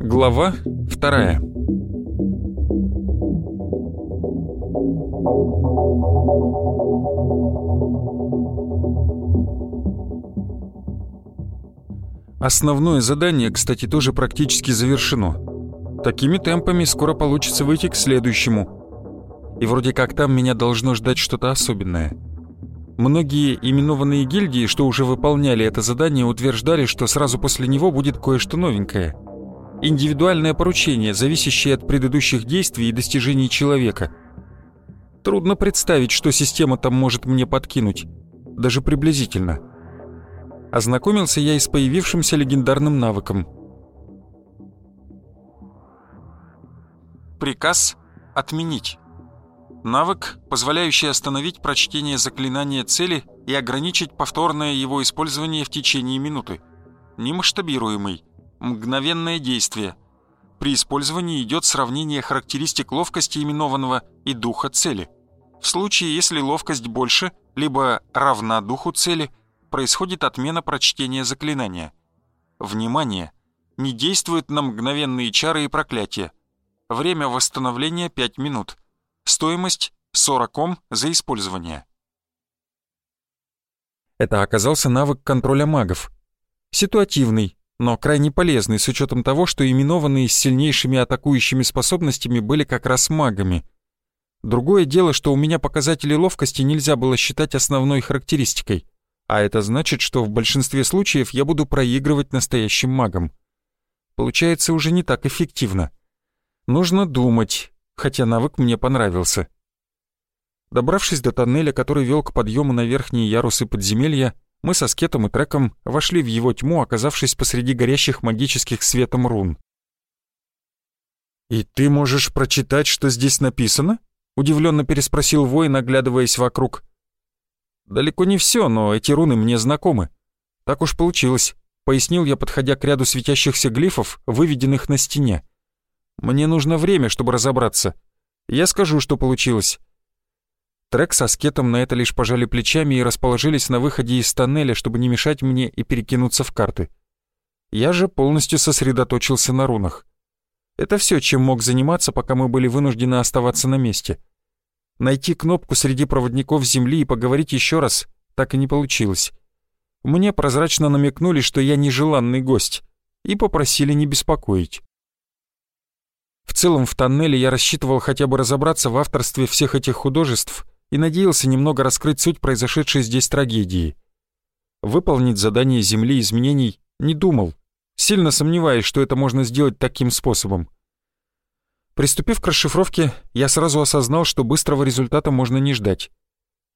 Глава вторая Основное задание, кстати, тоже практически завершено. Такими темпами скоро получится выйти к следующему. И вроде как там меня должно ждать что-то особенное. Многие именованные гильдии, что уже выполняли это задание, утверждали, что сразу после него будет кое-что новенькое. Индивидуальное поручение, зависящее от предыдущих действий и достижений человека. Трудно представить, что система там может мне подкинуть. Даже приблизительно ознакомился я и с появившимся легендарным навыком. Приказ «Отменить». Навык, позволяющий остановить прочтение заклинания цели и ограничить повторное его использование в течение минуты. Немасштабируемый. Мгновенное действие. При использовании идет сравнение характеристик ловкости именованного и духа цели. В случае, если ловкость больше, либо равна духу цели – происходит отмена прочтения заклинания. Внимание! Не действует на мгновенные чары и проклятия. Время восстановления 5 минут. Стоимость 40 ом за использование. Это оказался навык контроля магов. Ситуативный, но крайне полезный с учетом того, что именованные с сильнейшими атакующими способностями были как раз магами. Другое дело, что у меня показатели ловкости нельзя было считать основной характеристикой а это значит, что в большинстве случаев я буду проигрывать настоящим магам. Получается уже не так эффективно. Нужно думать, хотя навык мне понравился. Добравшись до тоннеля, который вел к подъему на верхние ярусы подземелья, мы со скетом и треком вошли в его тьму, оказавшись посреди горящих магических светом рун. «И ты можешь прочитать, что здесь написано?» — удивленно переспросил воин, оглядываясь вокруг. Далеко не все, но эти руны мне знакомы. Так уж получилось, пояснил я, подходя к ряду светящихся глифов, выведенных на стене. Мне нужно время, чтобы разобраться. Я скажу, что получилось. Трек со скетом на это лишь пожали плечами и расположились на выходе из тоннеля, чтобы не мешать мне и перекинуться в карты. Я же полностью сосредоточился на рунах. Это все, чем мог заниматься, пока мы были вынуждены оставаться на месте — Найти кнопку среди проводников Земли и поговорить еще раз так и не получилось. Мне прозрачно намекнули, что я нежеланный гость, и попросили не беспокоить. В целом в тоннеле я рассчитывал хотя бы разобраться в авторстве всех этих художеств и надеялся немного раскрыть суть произошедшей здесь трагедии. Выполнить задание Земли изменений не думал, сильно сомневаясь, что это можно сделать таким способом. Приступив к расшифровке, я сразу осознал, что быстрого результата можно не ждать.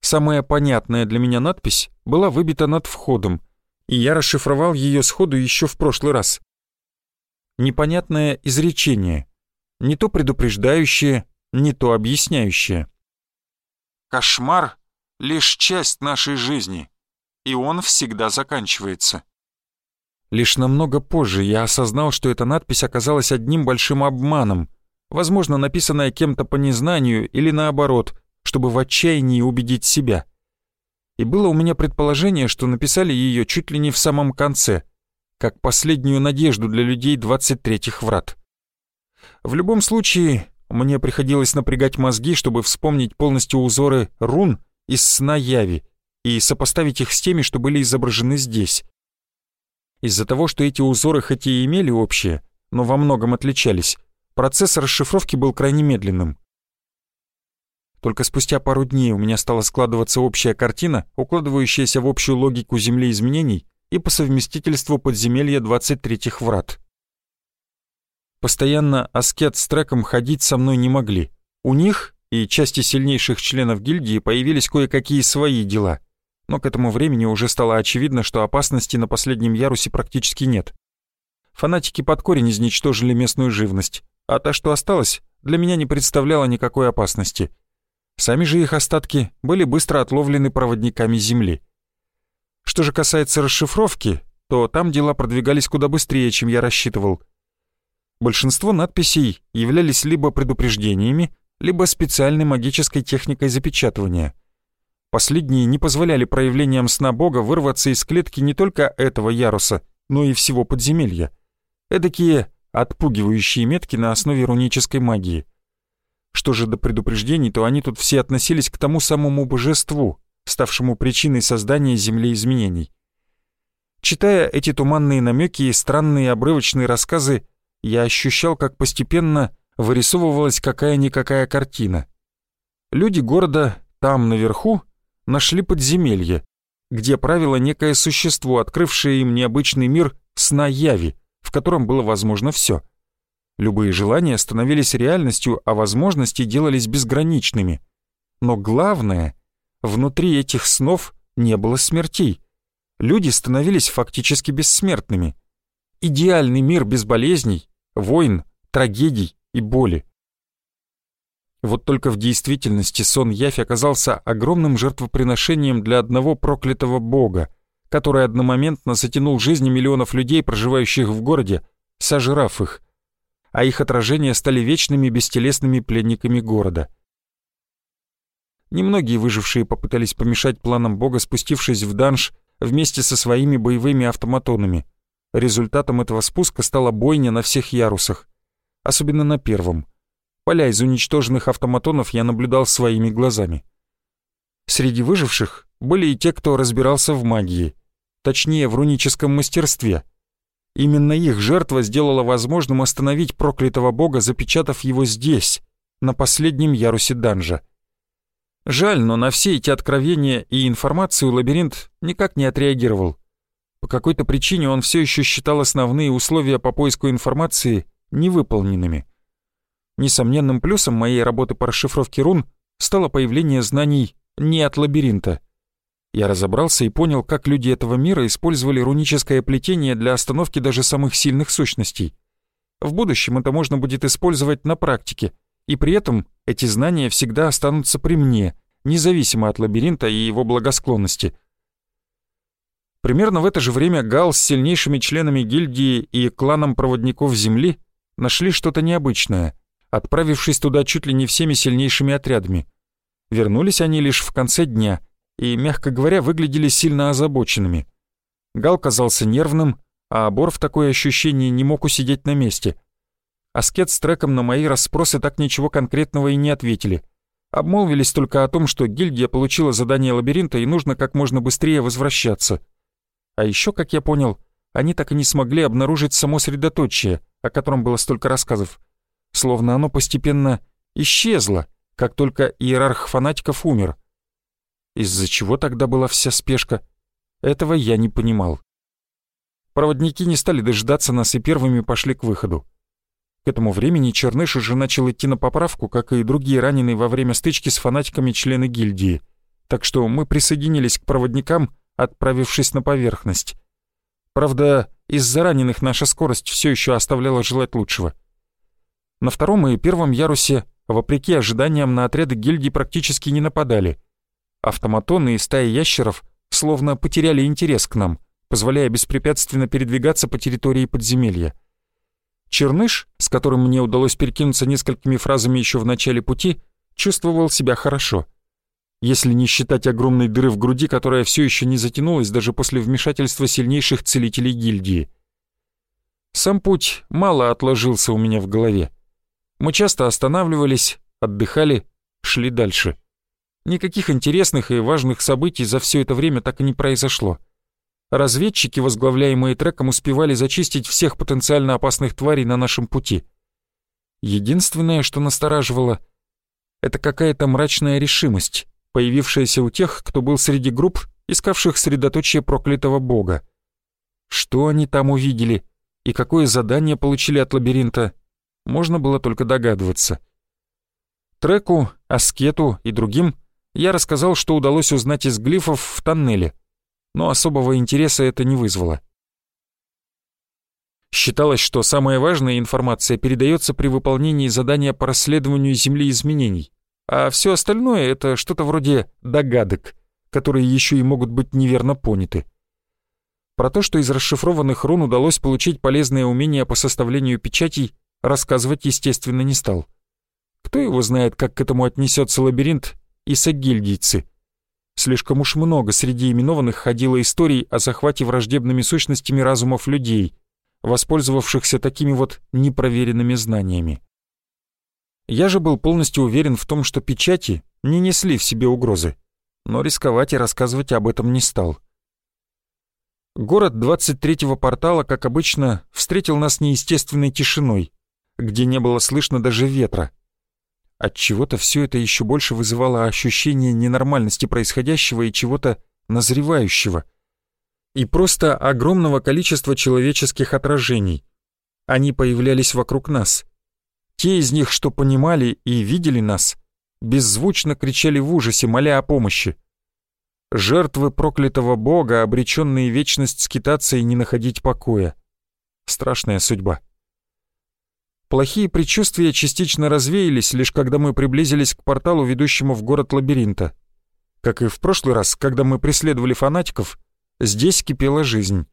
Самая понятная для меня надпись была выбита над входом, и я расшифровал ее сходу еще в прошлый раз. Непонятное изречение, не то предупреждающее, не то объясняющее. «Кошмар — лишь часть нашей жизни, и он всегда заканчивается». Лишь намного позже я осознал, что эта надпись оказалась одним большим обманом — возможно, написанная кем-то по незнанию или наоборот, чтобы в отчаянии убедить себя. И было у меня предположение, что написали ее чуть ли не в самом конце, как последнюю надежду для людей 23-х врат. В любом случае, мне приходилось напрягать мозги, чтобы вспомнить полностью узоры рун из сна Яви и сопоставить их с теми, что были изображены здесь. Из-за того, что эти узоры хоть и имели общее, но во многом отличались, процесс расшифровки был крайне медленным. Только спустя пару дней у меня стала складываться общая картина, укладывающаяся в общую логику Земли изменений и по совместительству подземелья 23-х врат. Постоянно аскет с треком ходить со мной не могли. У них и части сильнейших членов гильдии появились кое-какие свои дела, но к этому времени уже стало очевидно, что опасности на последнем ярусе практически нет. Фанатики под корень изничтожили местную живность, а та, что осталась, для меня не представляла никакой опасности. Сами же их остатки были быстро отловлены проводниками Земли. Что же касается расшифровки, то там дела продвигались куда быстрее, чем я рассчитывал. Большинство надписей являлись либо предупреждениями, либо специальной магической техникой запечатывания. Последние не позволяли проявлениям сна бога вырваться из клетки не только этого яруса, но и всего подземелья. Эдакие отпугивающие метки на основе рунической магии. Что же до предупреждений, то они тут все относились к тому самому божеству, ставшему причиной создания Земли изменений. Читая эти туманные намеки и странные обрывочные рассказы, я ощущал, как постепенно вырисовывалась какая-никакая картина. Люди города там, наверху, нашли подземелье, где правило некое существо, открывшее им необычный мир сна яви, в котором было возможно все. Любые желания становились реальностью, а возможности делались безграничными. Но главное, внутри этих снов не было смертей. Люди становились фактически бессмертными. Идеальный мир без болезней, войн, трагедий и боли. Вот только в действительности сон Явь оказался огромным жертвоприношением для одного проклятого бога, который одномоментно затянул жизни миллионов людей, проживающих в городе, сожрав их, а их отражения стали вечными бестелесными пленниками города. Немногие выжившие попытались помешать планам бога, спустившись в данж вместе со своими боевыми автоматонами. Результатом этого спуска стала бойня на всех ярусах, особенно на первом — Поля из уничтоженных автоматонов я наблюдал своими глазами. Среди выживших были и те, кто разбирался в магии, точнее в руническом мастерстве. Именно их жертва сделала возможным остановить проклятого бога, запечатав его здесь, на последнем ярусе данжа. Жаль, но на все эти откровения и информацию лабиринт никак не отреагировал. По какой-то причине он все еще считал основные условия по поиску информации невыполненными. Несомненным плюсом моей работы по расшифровке рун стало появление знаний не от лабиринта. Я разобрался и понял, как люди этого мира использовали руническое плетение для остановки даже самых сильных сущностей. В будущем это можно будет использовать на практике, и при этом эти знания всегда останутся при мне, независимо от лабиринта и его благосклонности. Примерно в это же время Гал с сильнейшими членами гильдии и кланом проводников Земли нашли что-то необычное — отправившись туда чуть ли не всеми сильнейшими отрядами. Вернулись они лишь в конце дня и, мягко говоря, выглядели сильно озабоченными. Гал казался нервным, а Бор в такое ощущение не мог усидеть на месте. Аскет с треком на мои расспросы так ничего конкретного и не ответили. Обмолвились только о том, что гильдия получила задание лабиринта и нужно как можно быстрее возвращаться. А еще, как я понял, они так и не смогли обнаружить само средоточие, о котором было столько рассказов словно оно постепенно исчезло, как только иерарх фанатиков умер. Из-за чего тогда была вся спешка? Этого я не понимал. Проводники не стали дожидаться нас и первыми пошли к выходу. К этому времени Черныш уже начал идти на поправку, как и другие раненые во время стычки с фанатиками члены гильдии, так что мы присоединились к проводникам, отправившись на поверхность. Правда, из-за раненых наша скорость все еще оставляла желать лучшего. На втором и первом ярусе, вопреки ожиданиям, на отряды гильдии практически не нападали. Автоматоны и стаи ящеров словно потеряли интерес к нам, позволяя беспрепятственно передвигаться по территории подземелья. Черныш, с которым мне удалось перекинуться несколькими фразами еще в начале пути, чувствовал себя хорошо. Если не считать огромной дыры в груди, которая все еще не затянулась даже после вмешательства сильнейших целителей гильдии. Сам путь мало отложился у меня в голове. Мы часто останавливались, отдыхали, шли дальше. Никаких интересных и важных событий за все это время так и не произошло. Разведчики, возглавляемые треком, успевали зачистить всех потенциально опасных тварей на нашем пути. Единственное, что настораживало, это какая-то мрачная решимость, появившаяся у тех, кто был среди групп, искавших средоточие проклятого бога. Что они там увидели и какое задание получили от лабиринта, можно было только догадываться. Треку, Аскету и другим я рассказал, что удалось узнать из глифов в тоннеле, но особого интереса это не вызвало. Считалось, что самая важная информация передается при выполнении задания по расследованию Земли изменений, а все остальное — это что-то вроде догадок, которые еще и могут быть неверно поняты. Про то, что из расшифрованных рун удалось получить полезные умения по составлению печатей, рассказывать, естественно, не стал. Кто его знает, как к этому отнесется лабиринт и сагильдийцы. Слишком уж много среди именованных ходило историй о захвате враждебными сущностями разумов людей, воспользовавшихся такими вот непроверенными знаниями. Я же был полностью уверен в том, что печати не несли в себе угрозы, но рисковать и рассказывать об этом не стал. Город 23-го портала, как обычно, встретил нас неестественной тишиной, где не было слышно даже ветра. От чего-то все это еще больше вызывало ощущение ненормальности происходящего и чего-то назревающего. И просто огромного количества человеческих отражений. Они появлялись вокруг нас. Те из них, что понимали и видели нас, беззвучно кричали в ужасе, моля о помощи. Жертвы проклятого бога, обреченные вечность скитаться и не находить покоя. Страшная судьба. Плохие предчувствия частично развеялись, лишь когда мы приблизились к порталу, ведущему в город лабиринта. Как и в прошлый раз, когда мы преследовали фанатиков, здесь кипела жизнь.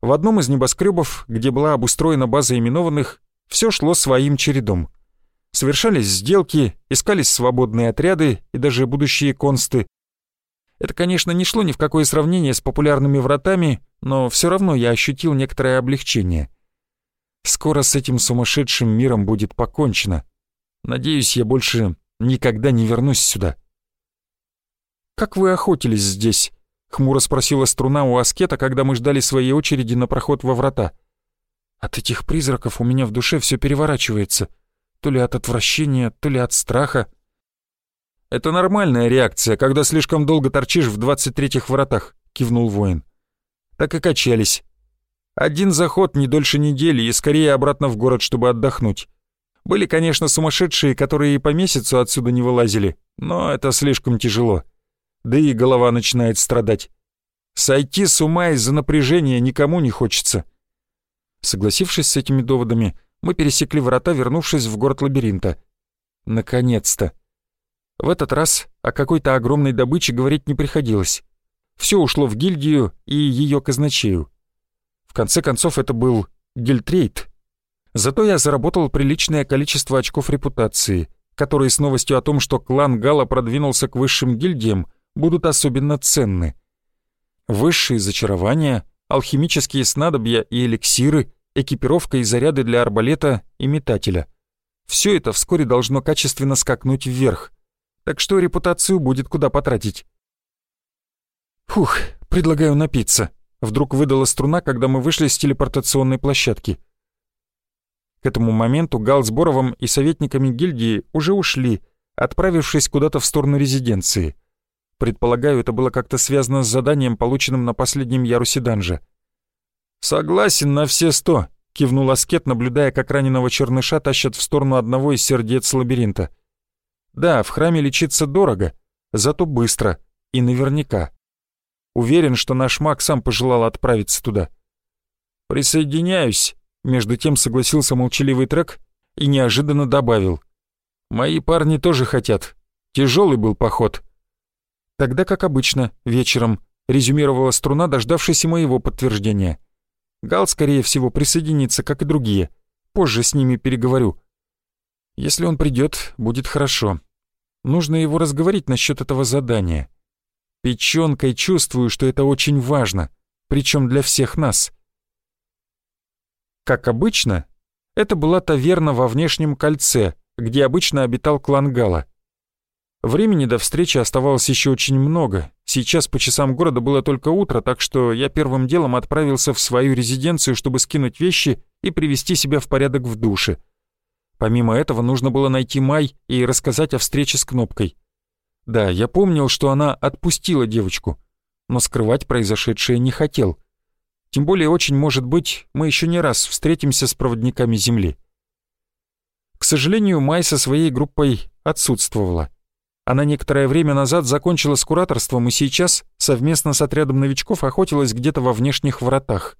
В одном из небоскребов, где была обустроена база именованных, все шло своим чередом. Совершались сделки, искались свободные отряды и даже будущие консты. Это, конечно, не шло ни в какое сравнение с популярными вратами, но все равно я ощутил некоторое облегчение. Скоро с этим сумасшедшим миром будет покончено. Надеюсь, я больше никогда не вернусь сюда. «Как вы охотились здесь?» — хмуро спросила струна у аскета, когда мы ждали своей очереди на проход во врата. «От этих призраков у меня в душе все переворачивается. То ли от отвращения, то ли от страха». «Это нормальная реакция, когда слишком долго торчишь в двадцать третьих вратах», — кивнул воин. «Так и качались. Один заход не дольше недели и скорее обратно в город, чтобы отдохнуть. Были, конечно, сумасшедшие, которые и по месяцу отсюда не вылазили, но это слишком тяжело. Да и голова начинает страдать. Сойти с ума из-за напряжения никому не хочется. Согласившись с этими доводами, мы пересекли врата, вернувшись в город лабиринта. Наконец-то. В этот раз о какой-то огромной добыче говорить не приходилось. Все ушло в гильдию и ее казначею. В конце концов, это был гильтрейд. Зато я заработал приличное количество очков репутации, которые с новостью о том, что клан Гала продвинулся к высшим гильдиям, будут особенно ценны. Высшие зачарования, алхимические снадобья и эликсиры, экипировка и заряды для арбалета и метателя. Все это вскоре должно качественно скакнуть вверх, так что репутацию будет куда потратить. Фух, предлагаю напиться. Вдруг выдала струна, когда мы вышли с телепортационной площадки. К этому моменту Гал с Боровым и советниками гильдии уже ушли, отправившись куда-то в сторону резиденции. Предполагаю, это было как-то связано с заданием, полученным на последнем ярусе данжа. «Согласен на все сто», — кивнул Аскет, наблюдая, как раненого черныша тащат в сторону одного из сердец лабиринта. «Да, в храме лечиться дорого, зато быстро и наверняка». Уверен, что наш маг сам пожелал отправиться туда. «Присоединяюсь», — между тем согласился молчаливый трек и неожиданно добавил. «Мои парни тоже хотят. Тяжелый был поход». «Тогда, как обычно, вечером», — резюмировала струна, дождавшись моего подтверждения. «Гал, скорее всего, присоединится, как и другие. Позже с ними переговорю. Если он придет, будет хорошо. Нужно его разговорить насчет этого задания». Печенкой чувствую, что это очень важно, причем для всех нас. Как обычно, это была таверна во внешнем кольце, где обычно обитал клан Гала. Времени до встречи оставалось еще очень много. Сейчас по часам города было только утро, так что я первым делом отправился в свою резиденцию, чтобы скинуть вещи и привести себя в порядок в душе. Помимо этого нужно было найти Май и рассказать о встрече с Кнопкой. Да, я помнил, что она отпустила девочку, но скрывать произошедшее не хотел. Тем более, очень может быть, мы еще не раз встретимся с проводниками Земли. К сожалению, Май со своей группой отсутствовала. Она некоторое время назад закончила с кураторством и сейчас совместно с отрядом новичков охотилась где-то во внешних вратах.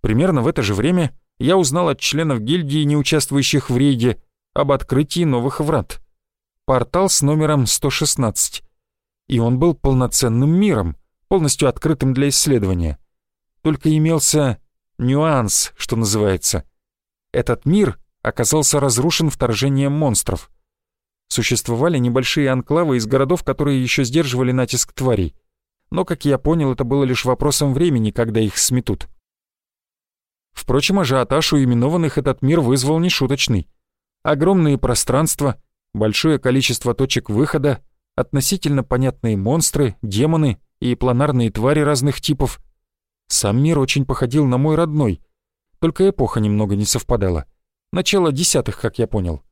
Примерно в это же время я узнал от членов гильдии, не участвующих в рейде, об открытии новых врат портал с номером 116. И он был полноценным миром, полностью открытым для исследования. Только имелся нюанс, что называется. Этот мир оказался разрушен вторжением монстров. Существовали небольшие анклавы из городов, которые еще сдерживали натиск тварей. Но, как я понял, это было лишь вопросом времени, когда их сметут. Впрочем, ажиотаж у именованных этот мир вызвал нешуточный. Огромные пространства, большое количество точек выхода, относительно понятные монстры, демоны и планарные твари разных типов. Сам мир очень походил на мой родной, только эпоха немного не совпадала. Начало десятых, как я понял.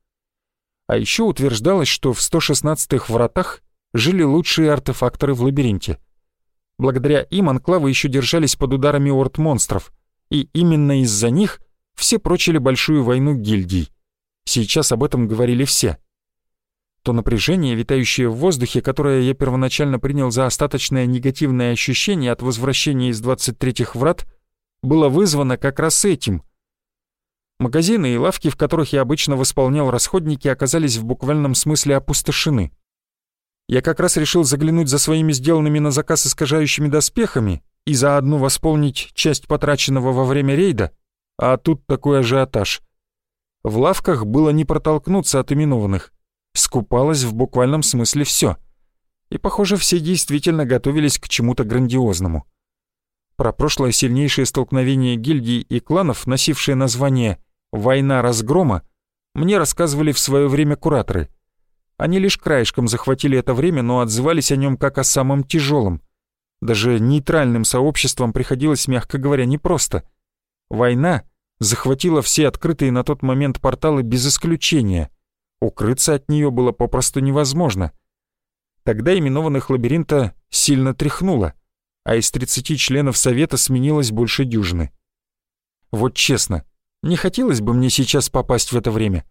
А еще утверждалось, что в 116-х вратах жили лучшие артефакторы в лабиринте. Благодаря им анклавы еще держались под ударами орд монстров, и именно из-за них все прочили большую войну гильдий. Сейчас об этом говорили все. То напряжение, витающее в воздухе, которое я первоначально принял за остаточное негативное ощущение от возвращения из 23-х врат, было вызвано как раз этим — Магазины и лавки, в которых я обычно восполнял расходники, оказались в буквальном смысле опустошены. Я как раз решил заглянуть за своими сделанными на заказ искажающими доспехами и заодно восполнить часть потраченного во время рейда, а тут такой ажиотаж. В лавках было не протолкнуться от именованных. Скупалось в буквальном смысле все. И, похоже, все действительно готовились к чему-то грандиозному. Про прошлое сильнейшее столкновение гильдий и кланов, носившее название «Война разгрома» мне рассказывали в свое время кураторы. Они лишь краешком захватили это время, но отзывались о нем как о самом тяжелом. Даже нейтральным сообществам приходилось, мягко говоря, непросто. Война захватила все открытые на тот момент порталы без исключения. Укрыться от нее было попросту невозможно. Тогда именованных лабиринта сильно тряхнуло, а из 30 членов совета сменилось больше дюжины. Вот честно, не хотелось бы мне сейчас попасть в это время.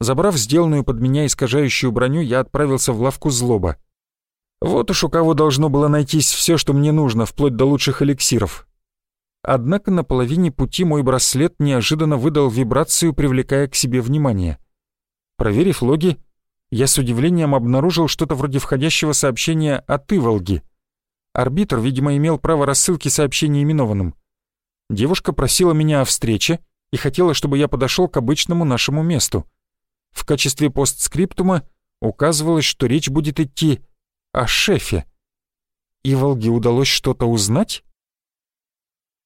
Забрав сделанную под меня искажающую броню, я отправился в лавку злоба. Вот уж у кого должно было найтись все, что мне нужно, вплоть до лучших эликсиров. Однако на половине пути мой браслет неожиданно выдал вибрацию, привлекая к себе внимание. Проверив логи, я с удивлением обнаружил что-то вроде входящего сообщения от Иволги. Арбитр, видимо, имел право рассылки сообщений именованным. Девушка просила меня о встрече, и хотела, чтобы я подошел к обычному нашему месту. В качестве постскриптума указывалось, что речь будет идти о шефе. И Волге удалось что-то узнать?